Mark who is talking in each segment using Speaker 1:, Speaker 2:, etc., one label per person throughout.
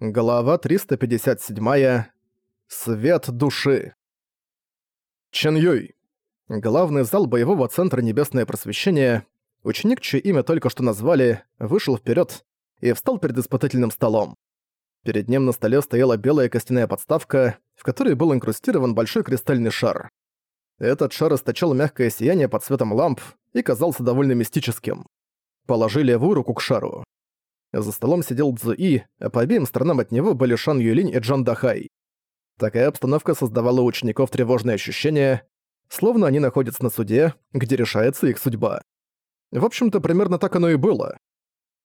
Speaker 1: Глава 357. Свет души. Чен Юй. Главный зал боевого центра Небесное Просвещение. Ученик, чье имя только что назвали, вышел вперед и встал перед испытательным столом. Перед ним на столе стояла белая костяная подставка, в которой был инкрустирован большой кристальный шар. Этот шар источал мягкое сияние под светом ламп и казался довольно мистическим. Положи левую руку к шару. За столом сидел Цзуи, а по обеим сторонам от него были Шан Юлинь и Джан Дахай. Такая обстановка создавала у учеников тревожное ощущение, словно они находятся на суде, где решается их судьба. В общем-то, примерно так оно и было.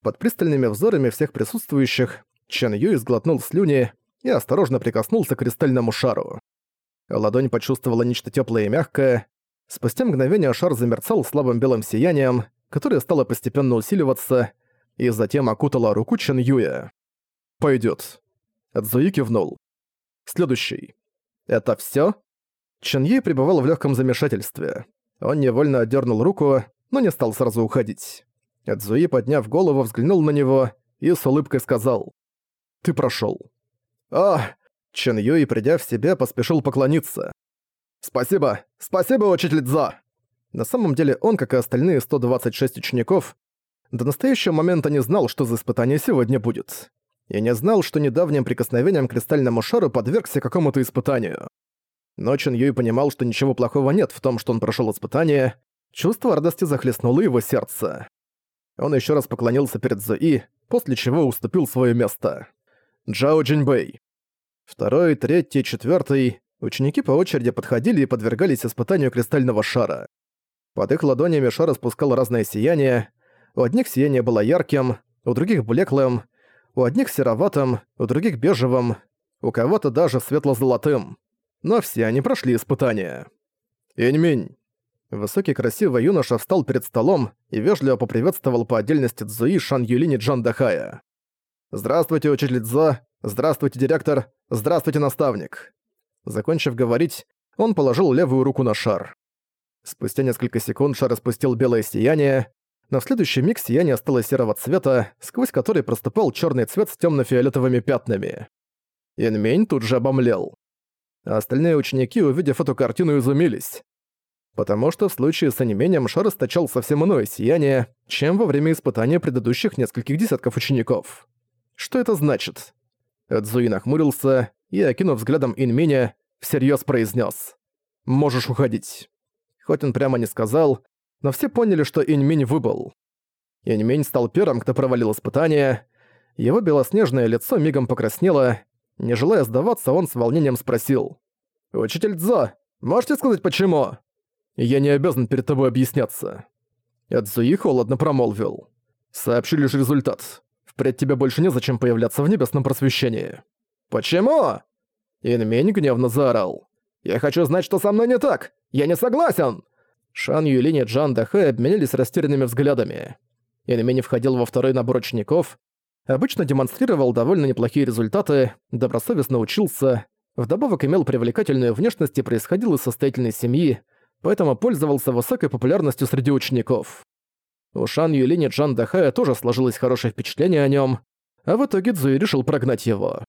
Speaker 1: Под пристальными взорами всех присутствующих Чен Юй сглотнул слюни и осторожно прикоснулся к кристальному шару. Ладонь почувствовала нечто теплое и мягкое. Спустя мгновение шар замерцал слабым белым сиянием, которое стало постепенно усиливаться, и затем окутала руку Чен Юя. «Пойдёт». Цзуи кивнул. «Следующий. Это всё?» Чен Юй пребывал в лёгком замешательстве. Он невольно отдёрнул руку, но не стал сразу уходить. Цзуи, подняв голову, взглянул на него и с улыбкой сказал. «Ты прошёл». «А!» Чен Юй, придя в себя, поспешил поклониться. «Спасибо! Спасибо, учитель Дза!» На самом деле он, как и остальные 126 учеников, до настоящего момента не знал, что за испытание сегодня будет. И не знал, что недавним прикосновением к кристальному шару подвергся какому-то испытанию. Но Чин Юй понимал, что ничего плохого нет в том, что он прошел испытание. Чувство радости захлестнуло его сердце. Он еще раз поклонился перед Зои, после чего уступил свое место. Джао Джинбэй. Второй, третий, четвертый ученики по очереди подходили и подвергались испытанию кристального шара. Под их ладонями шар спускал разное сияние, у одних сияние было ярким, у других блеклым, у одних сероватым, у других бежевым, у кого-то даже светло-золотым. Но все они прошли испытания. Иньминь. Высокий красивый юноша встал перед столом и вежливо поприветствовал по отдельности Цзуи Шан Юлини Джан Дахая. «Здравствуйте, учитель Цзо! Здравствуйте, директор! Здравствуйте, наставник!» Закончив говорить, он положил левую руку на шар. Спустя несколько секунд шар распустил белое сияние, но в следующий миг сияние стало серого цвета, сквозь который проступал черный цвет с темно-фиолетовыми пятнами. Инмень тут же обомлел. Остальные ученики, увидев эту картину, изумились. Потому что в случае с онемением шар источал совсем иное сияние, чем во время испытания предыдущих нескольких десятков учеников. Что это значит? Эдзуи нахмурился и, окинув взглядом Инменя, всерьез произнес: «Можешь уходить». Хоть он прямо не сказал, но все поняли, что Иньминь выбыл. Иньминь стал первым, кто провалил испытание. Его белоснежное лицо мигом покраснело. Не желая сдаваться, он с волнением спросил. «Учитель Цзо, можете сказать почему?» «Я не обязан перед тобой объясняться». Эдзуи холодно промолвил. «Сообщи лишь результат. Впредь тебе больше незачем появляться в небесном просвещении». «Почему?» Инмень гневно заорал. «Я хочу знать, что со мной не так! Я не согласен!» Шан Юлинь и Джан Дахэ обменялись растерянными взглядами. Не входил во второй набор учеников, обычно демонстрировал довольно неплохие результаты, добросовестно учился, вдобавок имел привлекательную внешность и происходил из состоятельной семьи, поэтому пользовался высокой популярностью среди учеников. У Шан Юлинь и Джан Дахая тоже сложилось хорошее впечатление о нем, а в итоге Цзуи решил прогнать его.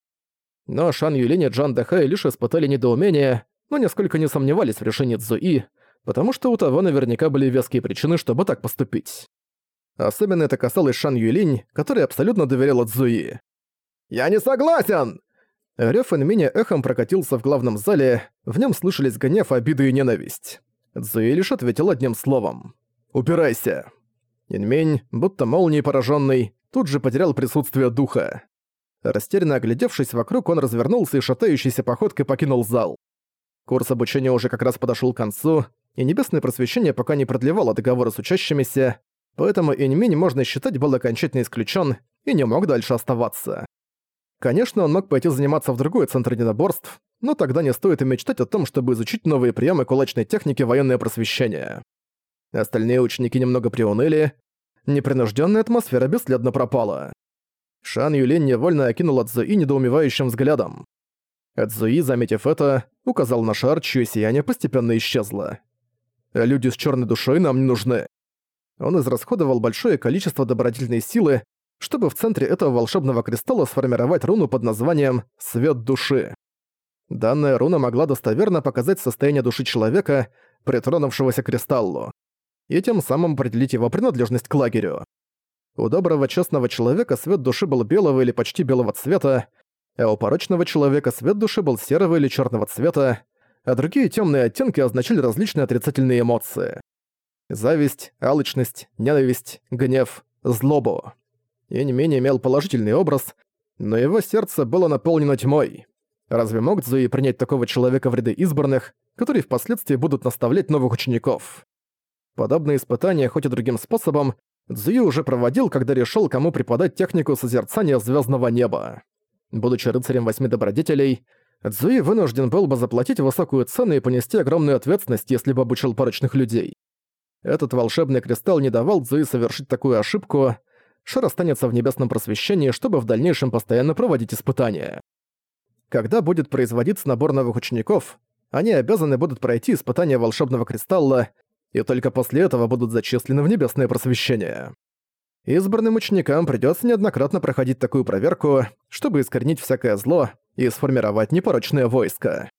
Speaker 1: Но Шан Юлинь и Джан Дахая лишь испытали недоумение, но нисколько не сомневались в решении Цзуи, потому что у того наверняка были веские причины, чтобы так поступить. Особенно это касалось Шан Юлинь, которая абсолютно доверяла Цзуи. «Я не согласен!» Рёв Инминя эхом прокатился в главном зале, в нем слышались гнев, обиды и ненависть. Цзуи лишь ответил одним словом. «Упирайся!» Инмень, будто молнией пораженный, тут же потерял присутствие духа. Растерянно оглядевшись вокруг, он развернулся и шатающейся походкой покинул зал. Курс обучения уже как раз подошел к концу, и Небесное Просвещение пока не продлевало договоры с учащимися, поэтому Иньминь, можно считать, был окончательно исключен и не мог дальше оставаться. Конечно, он мог пойти заниматься в другой центр единоборств, но тогда не стоит и мечтать о том, чтобы изучить новые приемы кулачной техники военное просвещение. Остальные ученики немного приуныли, непринужденная атмосфера бесследно пропала. Шан Юлин невольно окинула Цзуи недоумевающим взглядом. Цзуи, заметив это, указал на шар, чье сияние постепенно исчезло. Люди с черной душой нам не нужны. Он израсходовал большое количество добродетельной силы, чтобы в центре этого волшебного кристалла сформировать руну под названием «Свет души». Данная руна могла достоверно показать состояние души человека, притронувшегося к кристаллу, и тем самым определить его принадлежность к лагерю. У доброго честного человека свет души был белого или почти белого цвета, а у порочного человека свет души был серого или черного цвета, а другие темные оттенки означали различные отрицательные эмоции. Зависть, алчность, ненависть, гнев, злобу. И не менее имел положительный образ, но его сердце было наполнено тьмой. Разве мог Цзуи принять такого человека в ряды избранных, которые впоследствии будут наставлять новых учеников? Подобные испытания, хоть и другим способом, Цзуи уже проводил, когда решил, кому преподать технику созерцания звездного неба. Будучи рыцарем восьми добродетелей, Цзуи вынужден был бы заплатить высокую цену и понести огромную ответственность, если бы обучил порочных людей. Этот волшебный кристалл не давал Цзуи совершить такую ошибку, Шар останется в небесном просвещении, чтобы в дальнейшем постоянно проводить испытания. Когда будет производиться набор новых учеников, они обязаны будут пройти испытания волшебного кристалла, и только после этого будут зачислены в небесное просвещение. Избранным ученикам придётся неоднократно проходить такую проверку, чтобы искоренить всякое зло и сформировать непорочное войско.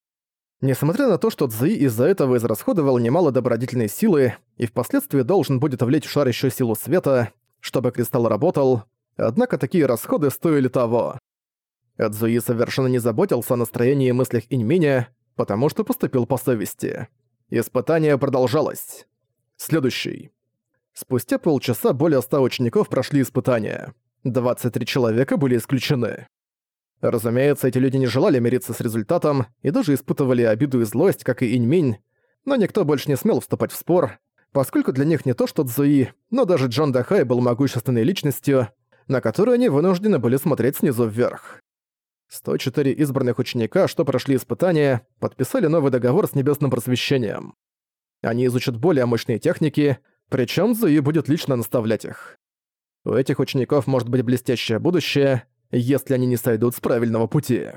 Speaker 1: Несмотря на то, что Цзи из-за этого израсходовал немало добродетельной силы и впоследствии должен будет влить в шар ещё силу света, чтобы кристалл работал, однако такие расходы стоили того. Цзуи совершенно не заботился о настроении и мыслях Иньминя, потому что поступил по совести. Испытание продолжалось. Следующий. Спустя полчаса более ста учеников прошли испытания. 23 человека были исключены. Разумеется, эти люди не желали мириться с результатом и даже испытывали обиду и злость, как и Иньминь, но никто больше не смел вступать в спор, поскольку для них не то что Цзуи, но даже Джон Дахай был могущественной личностью, на которую они вынуждены были смотреть снизу вверх. 104 избранных ученика, что прошли испытания, подписали новый договор с Небесным Просвещением. Они изучат более мощные техники, причем Зуи будет лично наставлять их. У этих учеников может быть блестящее будущее, если они не сойдут с правильного пути.